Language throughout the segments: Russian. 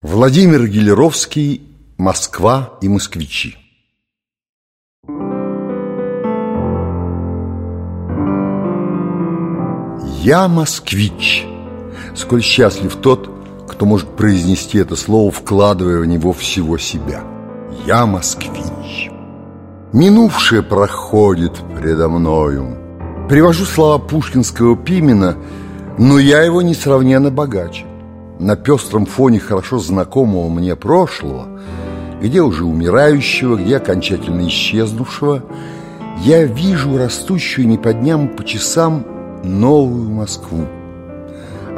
Владимир Гелеровский «Москва и москвичи» Я москвич. Сколь счастлив тот, кто может произнести это слово, вкладывая в него всего себя. Я москвич. Минувшее проходит предо мною. Привожу слова пушкинского Пимена, но я его несравненно богаче на пестром фоне хорошо знакомого мне прошлого, где уже умирающего, где окончательно исчезнувшего, я вижу растущую не по дням, по часам новую Москву.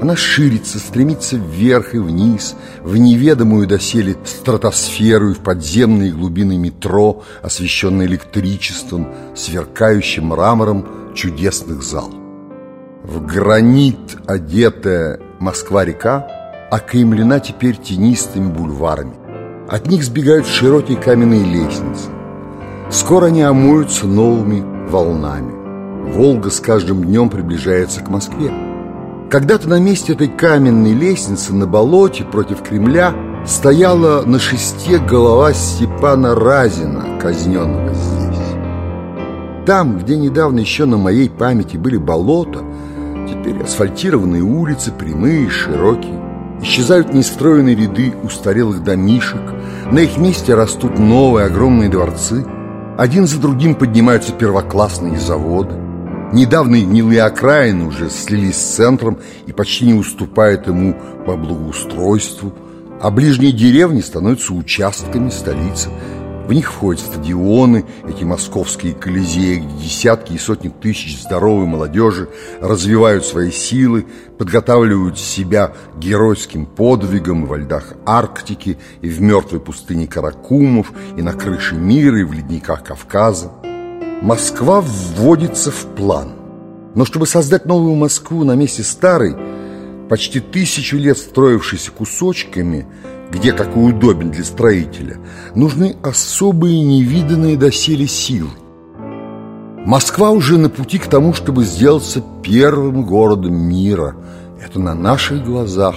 Она ширится, стремится вверх и вниз, в неведомую доселе стратосферу и в подземные глубины метро, освещенные электричеством, сверкающим мрамором чудесных зал. В гранит одетая Москва-река окаймлена теперь тенистыми бульварами. От них сбегают широкие каменные лестницы. Скоро они омоются новыми волнами. Волга с каждым днем приближается к Москве. Когда-то на месте этой каменной лестницы на болоте против Кремля стояла на шесте голова Степана Разина, казненного здесь. Там, где недавно еще на моей памяти были болота, теперь асфальтированные улицы, прямые, широкие. Исчезают нестроенные ряды устарелых домишек, на их месте растут новые огромные дворцы, один за другим поднимаются первоклассные заводы. Недавние гнилые окраины уже слились с центром и почти не уступают ему по благоустройству, а ближние деревни становятся участками столицы – в них входят стадионы, эти московские колизеи, где десятки и сотни тысяч здоровой молодежи развивают свои силы, подготавливают себя геройским подвигам во льдах Арктики, и в мертвой пустыне Каракумов, и на крыше мира, и в ледниках Кавказа. Москва вводится в план. Но чтобы создать новую Москву на месте старой, почти тысячу лет строившейся кусочками – где какой удобен для строителя, нужны особые невиданные доселе силы. Москва уже на пути к тому, чтобы сделаться первым городом мира. Это на наших глазах.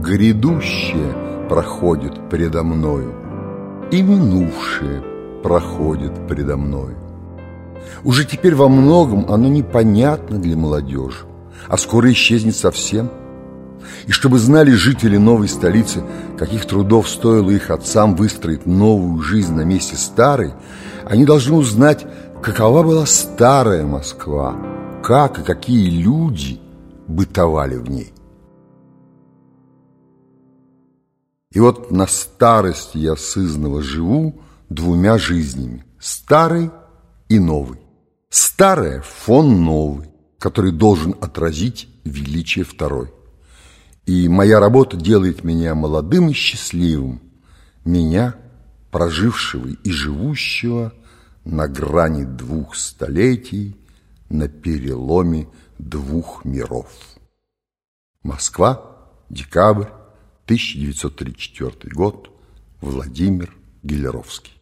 Грядущее проходит предо мною, и минувшее проходит предо мною. Уже теперь во многом оно непонятно для молодежи, а скоро исчезнет совсем – и чтобы знали жители новой столицы, каких трудов стоило их отцам выстроить новую жизнь на месте старой, они должны узнать, какова была старая Москва, как и какие люди бытовали в ней. И вот на старости я сызново живу двумя жизнями – старой и новой. Старая – фон новый, который должен отразить величие второй. И моя работа делает меня молодым и счастливым, меня, прожившего и живущего на грани двух столетий, на переломе двух миров. Москва, декабрь, 1934 год, Владимир Гелеровский.